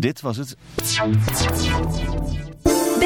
Dit was het.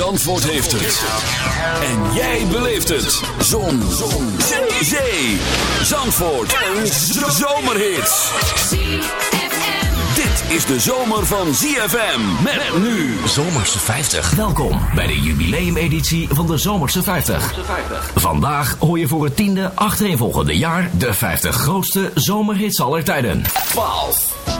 Zandvoort heeft het. En jij beleeft het. Zon. Zon. Zee. Zee. Zandvoort. Een zomerhit. Dit is de zomer van ZFM. Met nu. Zomerse 50. Welkom bij de jubileumeditie van de Zomerse 50. Vandaag hoor je voor het tiende achtereenvolgende jaar de 50 grootste zomerhits aller tijden. 12.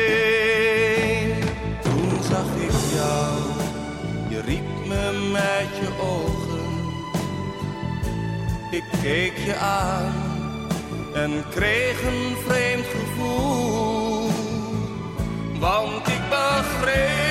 Je riep me met je ogen. Ik keek je aan en kreeg een vreemd gevoel. Want ik begreep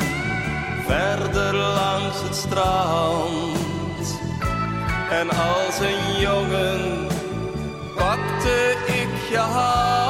verder langs het strand. En als een jongen pakte ik je hand.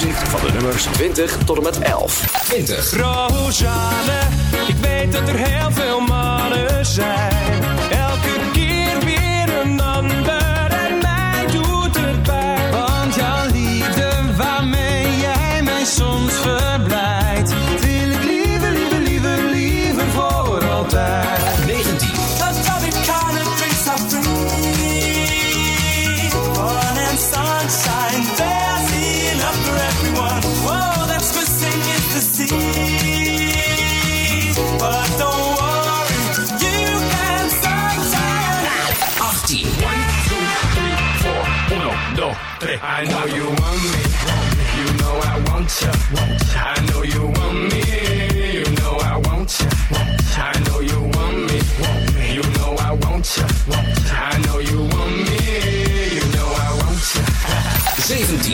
Overzicht van de nummers 20 tot en met 11. 20. Rosanne, ik weet dat er heel veel mannen zijn. I know you want me. Know want want me. You know I want. I know you want me. You know I want. I know you want me. You know I want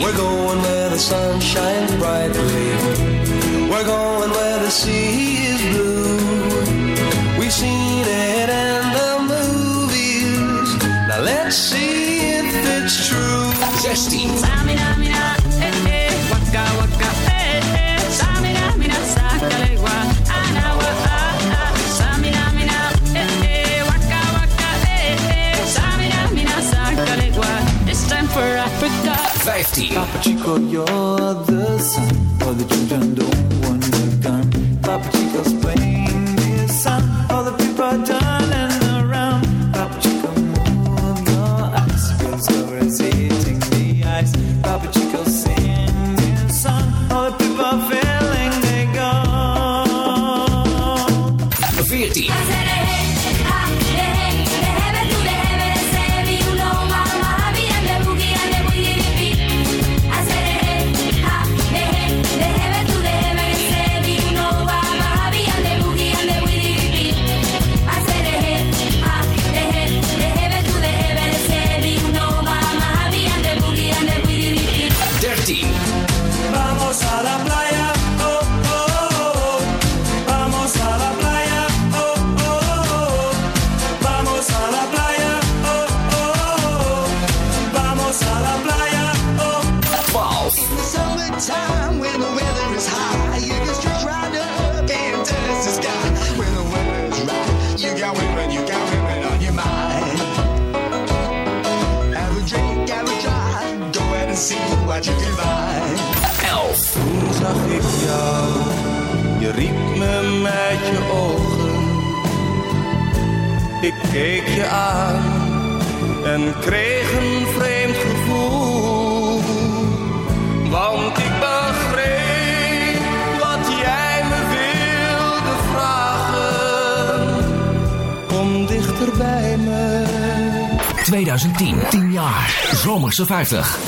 We're going where the sun shines brightly. We're going where the sea is blue. We've seen it in the movies. Now let's see if it's true. 16. Samina, mina, eh, eh, waka, waka, eh, eh. Samina, mina, sakalewa, anawa, ah, ah. Samina, mina, eh, eh, waka, waka, eh, eh. Samina, mina, sakalewa. It's time for Africa. 15. Papa Chico, you're the son of the children don't 50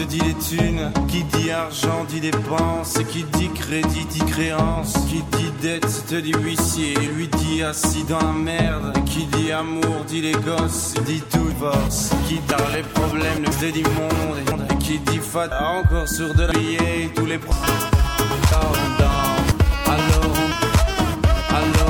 te dit les. Qui dit argent dit dépenses. Et qui dit crédit dit créance. Qui dit dette te dit huissier. Lui dit assis dans la merde. Qui dit amour dit les gosses. Dit tout force. Qui tard les problèmes te dit monde. Et qui dit fat encore sur de billet. Tous les pro- Alors. Alors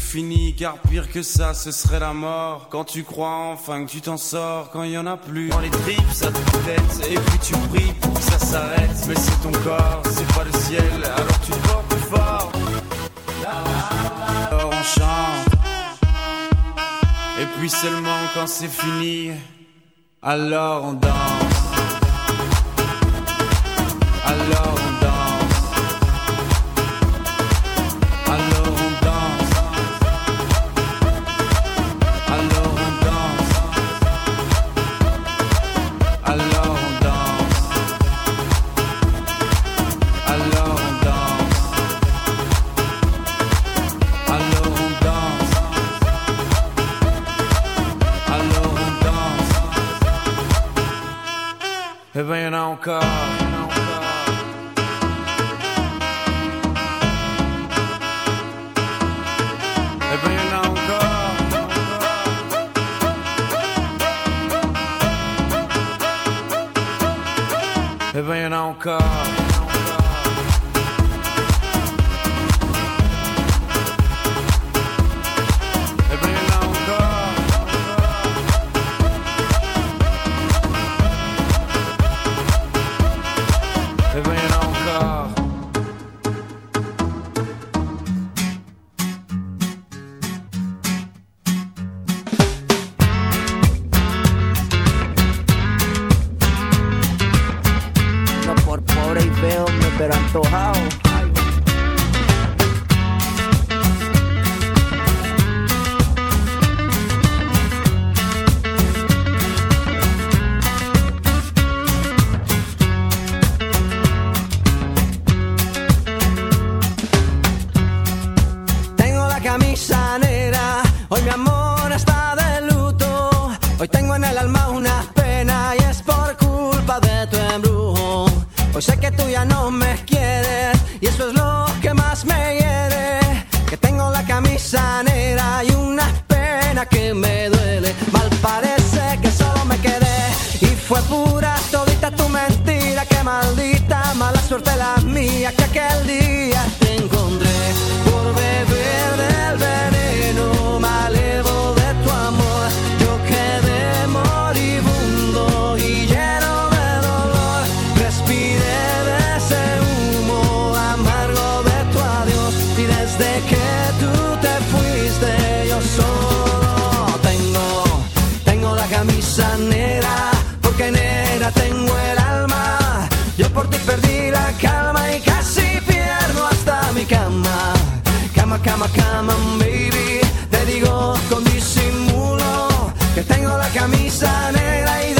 fini, car pire que ça, ce serait la mort. Quand tu crois enfin que tu t'en sors, quand il y en a plus. Dans les tripes, ça te pète, et puis tu pries pour que ça s'arrête. Mais c'est ton corps, c'est pas le ciel, alors tu portes plus fort. Alors on chante. Et puis seulement quand c'est fini, alors on danse. Alors camisa negra y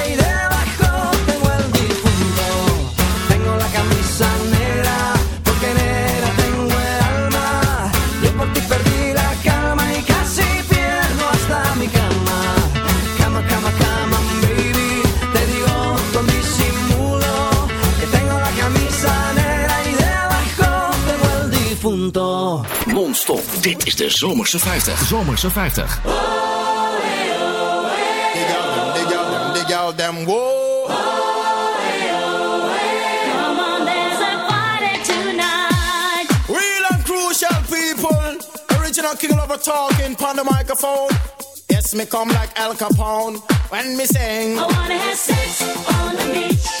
Dit is de Zomerse 50. Zomerse 50. Oh, hey, oh, hey, oh. Original king lover talking on the microphone. Yes, me come like Al Capone when me sing. I wanna have sex on the beach.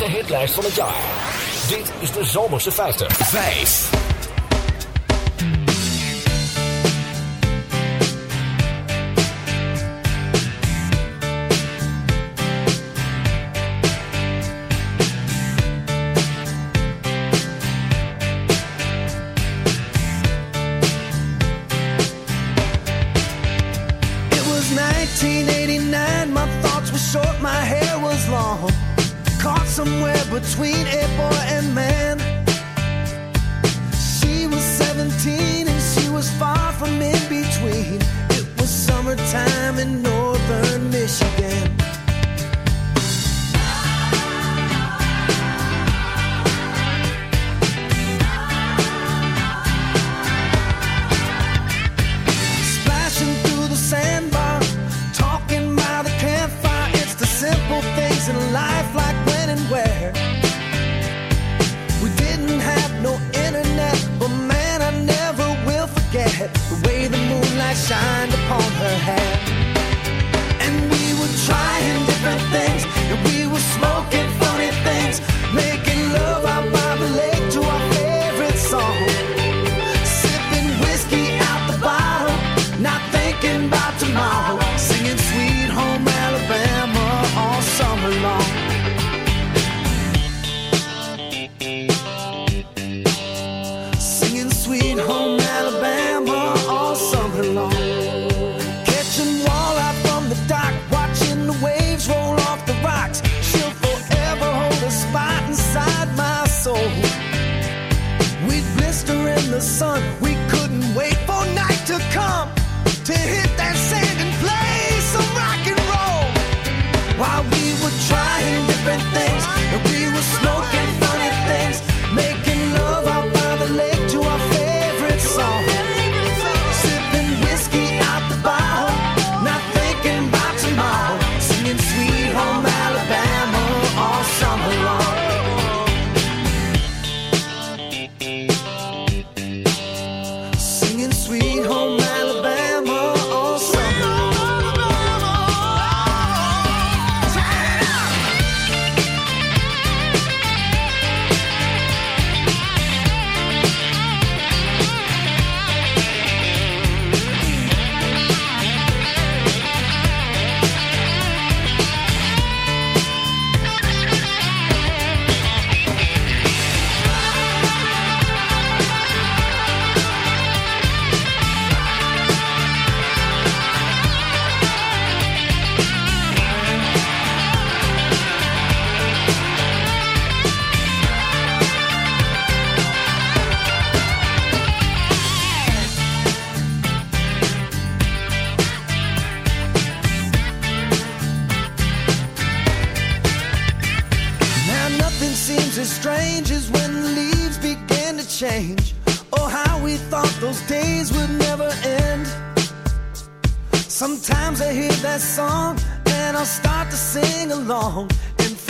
hitlijst van het jaar. Dit is de Zomerse 50. 5.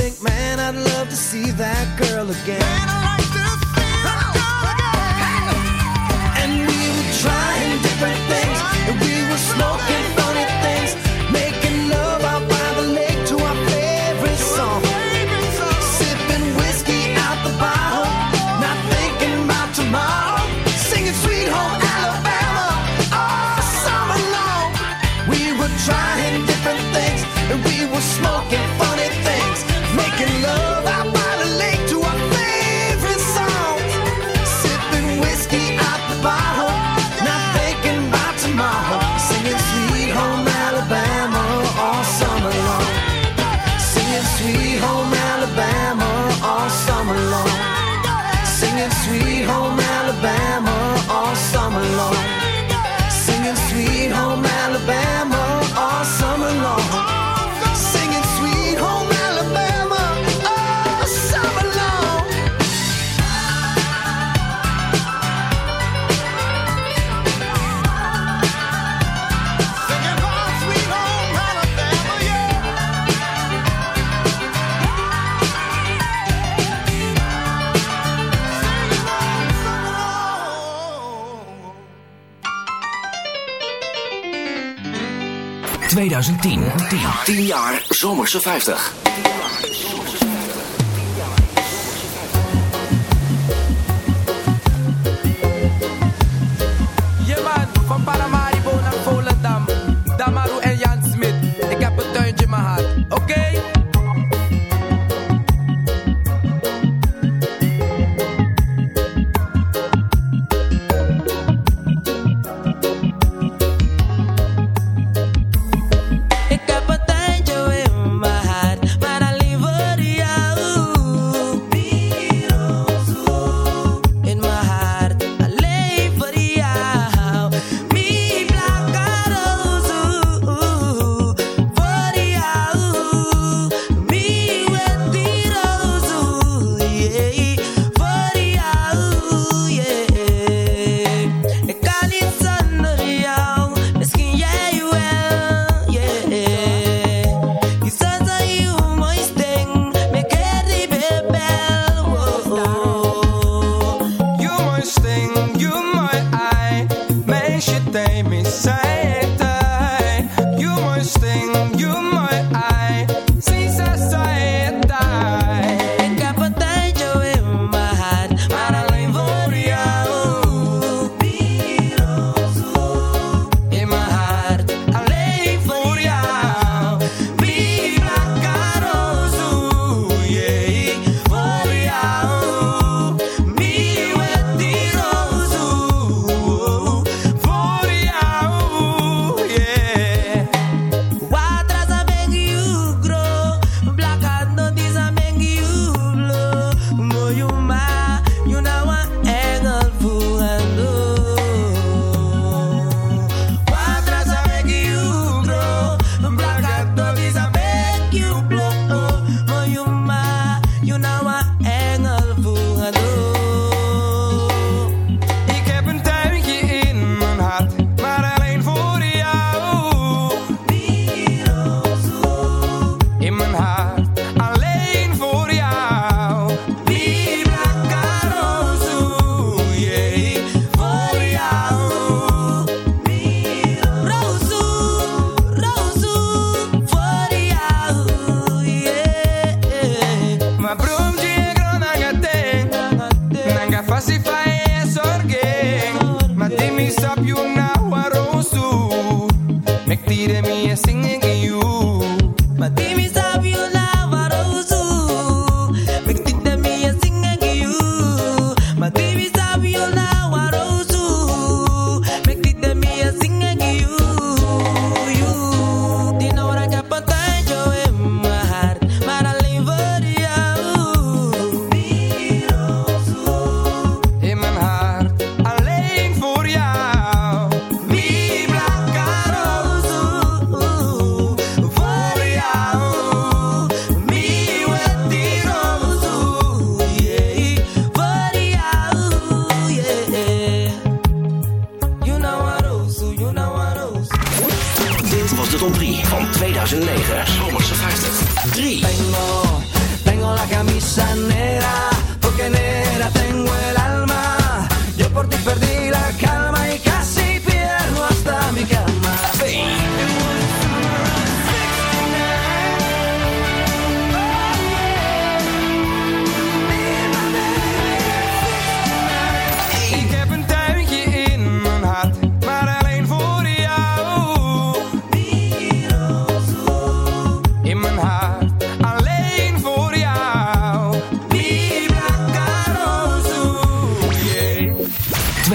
think, man, I'd love to see that girl again. Man, I like to feel that girl again. And we were trying different things, and we were smoking. 10, jaar Zomerse 50.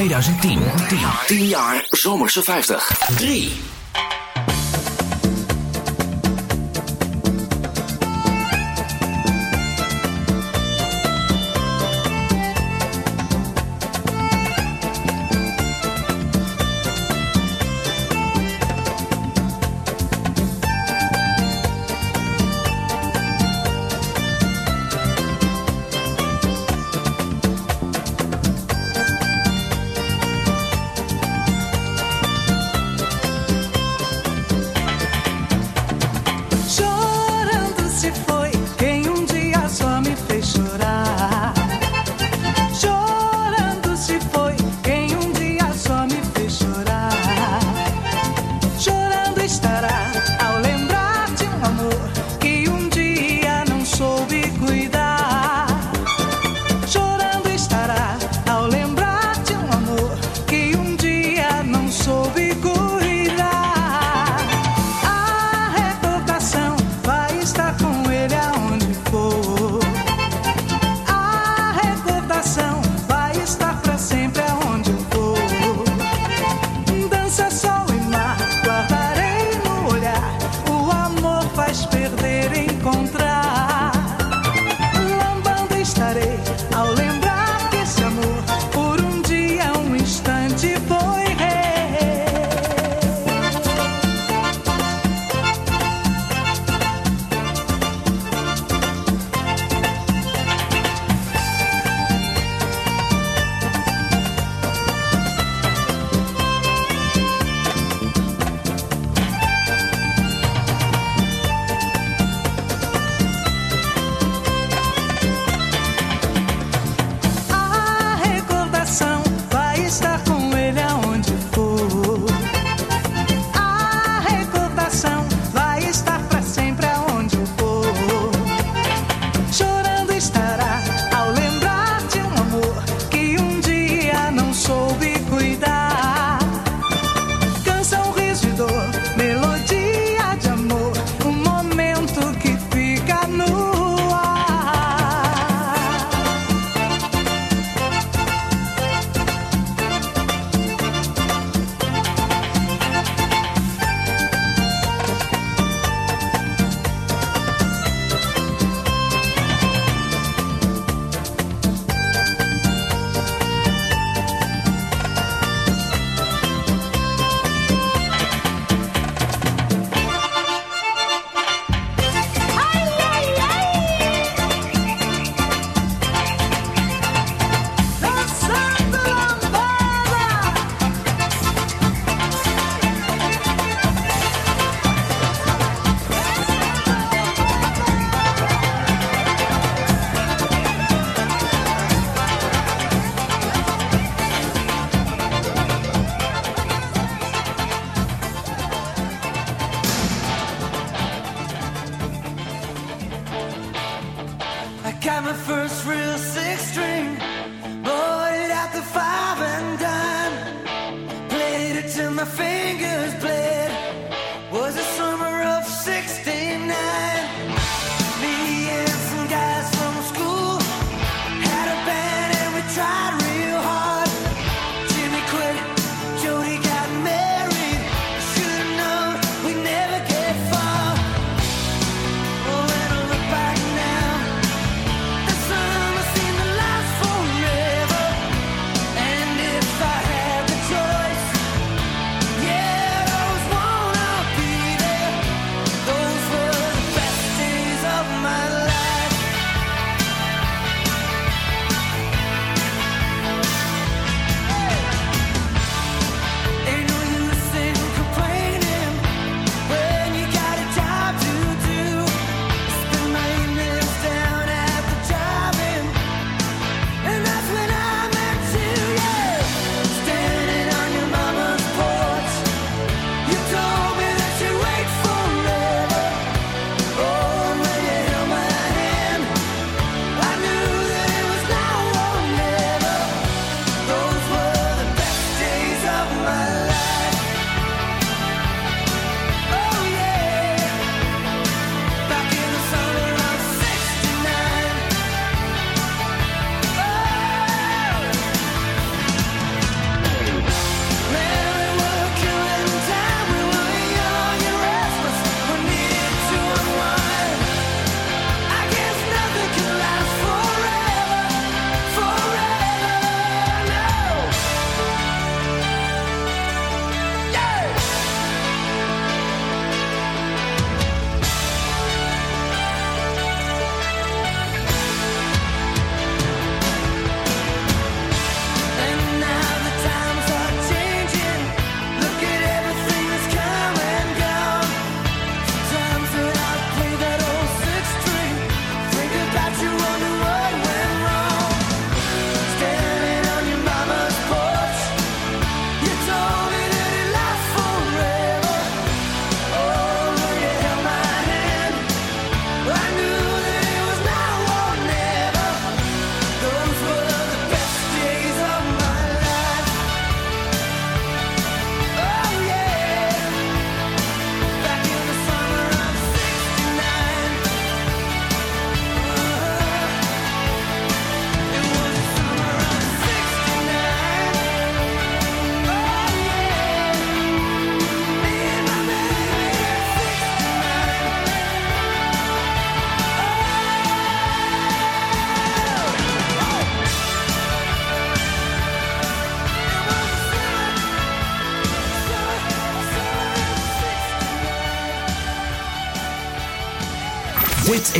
2010. 10, 10 jaar Zomerse 50. 3.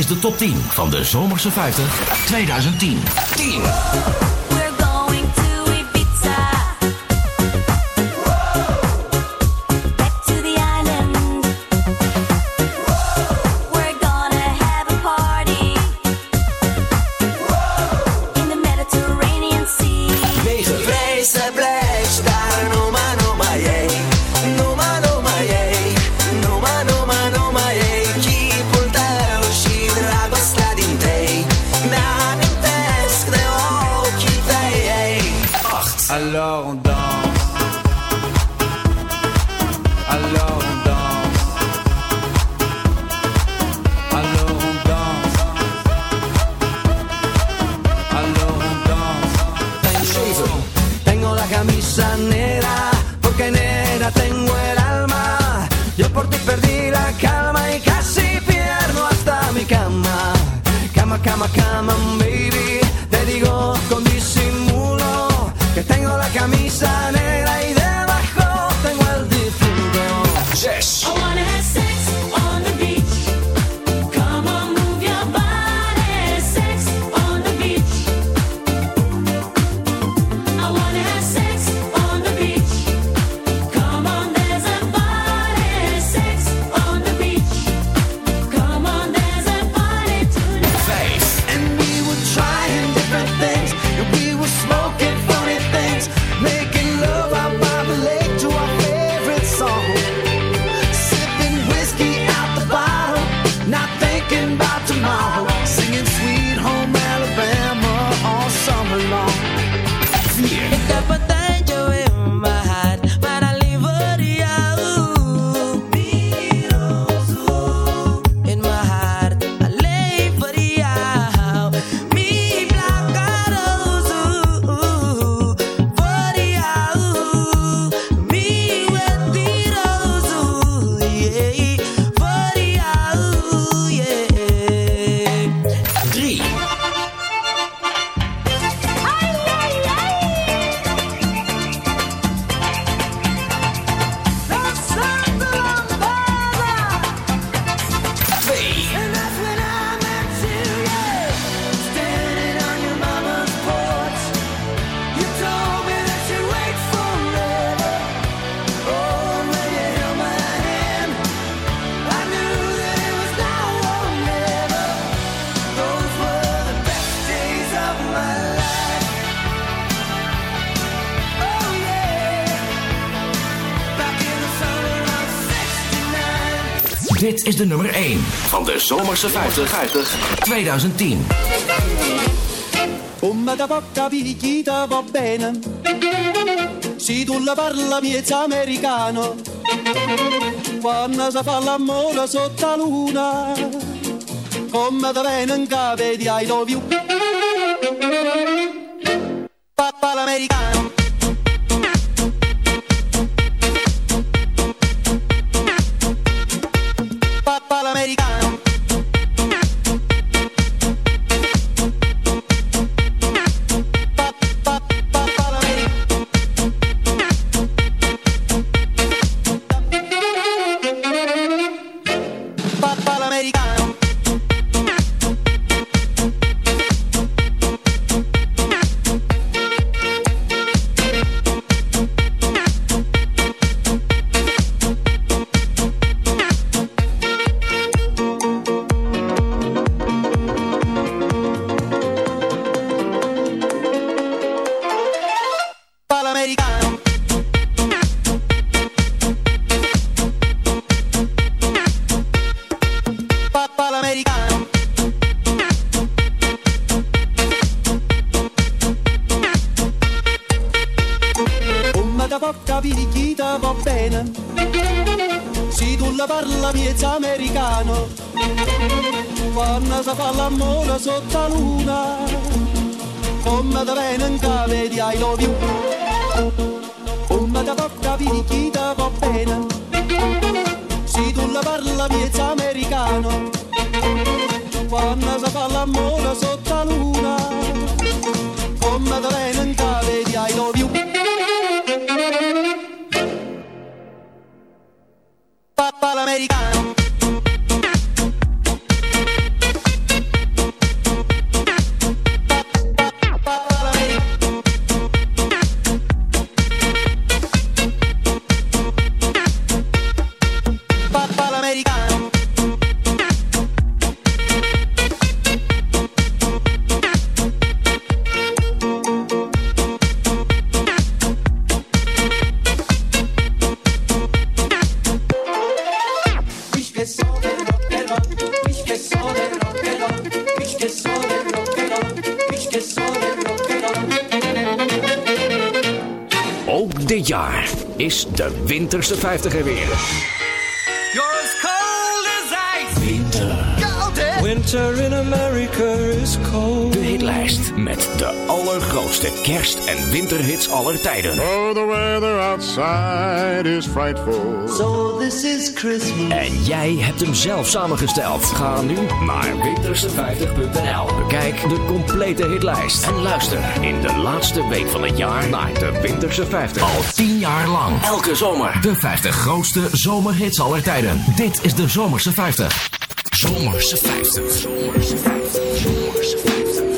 de top 10 van de Zomerse 50 2010. 10. Dit is de nummer 1 van de Zomerse 50, 50 2010. Come da poca picchita va bene. Se tu la parla miezza americano. Quando si fa l'amore sotto la luna Come da bene in capo di I love you Da poca picchita va bene? Se tu la parla miezza americano Quando si fa l'amore sotto la luna Come da bene in cave di I love you. Come da poca picchita va bene? Se tu la parla miezza americano Quando si fa l'amore sotto la luna Come da bene winterse 50 er weer. You're as cold as ice. Winter. Winter in America is cold. De hitlijst met de allergrootste kerst- winterhits aller tijden. Oh, the weather outside is frightful. So this is Christmas. En jij hebt hem zelf samengesteld. Ga nu naar winterse50.nl. Bekijk de complete hitlijst. En luister in de laatste week van het jaar naar de Winterse 50. Al 10 jaar lang. Elke zomer. De 50 grootste zomerhits aller tijden. Dit is de Zomerse 50. Zomerse 50. Zomerse 50. Zomerse 50.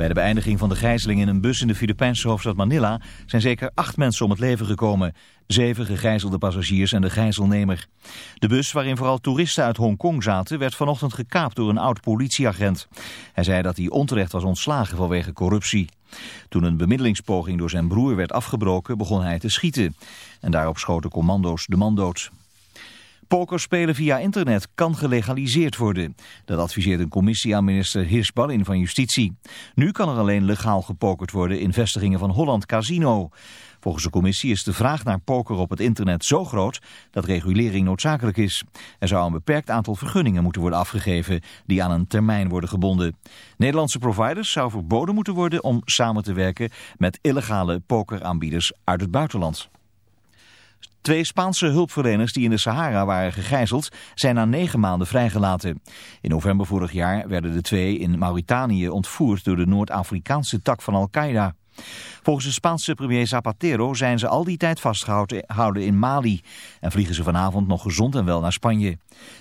Bij de beëindiging van de gijzeling in een bus in de Filipijnse hoofdstad Manila zijn zeker acht mensen om het leven gekomen. Zeven gegijzelde passagiers en de gijzelnemer. De bus, waarin vooral toeristen uit Hongkong zaten, werd vanochtend gekaapt door een oud politieagent. Hij zei dat hij onterecht was ontslagen vanwege corruptie. Toen een bemiddelingspoging door zijn broer werd afgebroken, begon hij te schieten. En daarop schoten commando's de man dood. Pokerspelen via internet kan gelegaliseerd worden. Dat adviseert een commissie aan minister Hirschballin van Justitie. Nu kan er alleen legaal gepokerd worden in vestigingen van Holland Casino. Volgens de commissie is de vraag naar poker op het internet zo groot dat regulering noodzakelijk is. Er zou een beperkt aantal vergunningen moeten worden afgegeven die aan een termijn worden gebonden. Nederlandse providers zou verboden moeten worden om samen te werken met illegale pokeraanbieders uit het buitenland. Twee Spaanse hulpverleners die in de Sahara waren gegijzeld zijn na negen maanden vrijgelaten. In november vorig jaar werden de twee in Mauritanië ontvoerd door de Noord-Afrikaanse tak van Al-Qaeda. Volgens de Spaanse premier Zapatero zijn ze al die tijd vastgehouden in Mali en vliegen ze vanavond nog gezond en wel naar Spanje.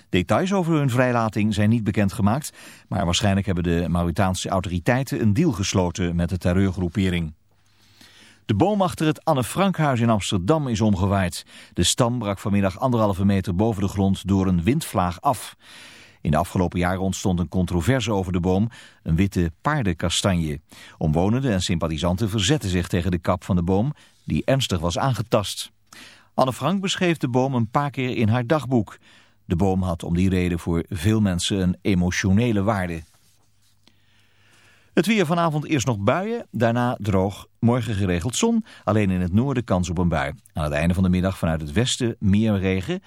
Details over hun vrijlating zijn niet bekendgemaakt, maar waarschijnlijk hebben de Mauritaanse autoriteiten een deal gesloten met de terreurgroepering. De boom achter het Anne Frankhuis in Amsterdam is omgewaaid. De stam brak vanmiddag anderhalve meter boven de grond door een windvlaag af. In de afgelopen jaren ontstond een controverse over de boom, een witte paardenkastanje. Omwonenden en sympathisanten verzetten zich tegen de kap van de boom, die ernstig was aangetast. Anne Frank beschreef de boom een paar keer in haar dagboek. De boom had om die reden voor veel mensen een emotionele waarde. Het weer vanavond eerst nog buien, daarna droog. Morgen geregeld zon, alleen in het noorden kans op een bui. Aan het einde van de middag vanuit het westen meer regen.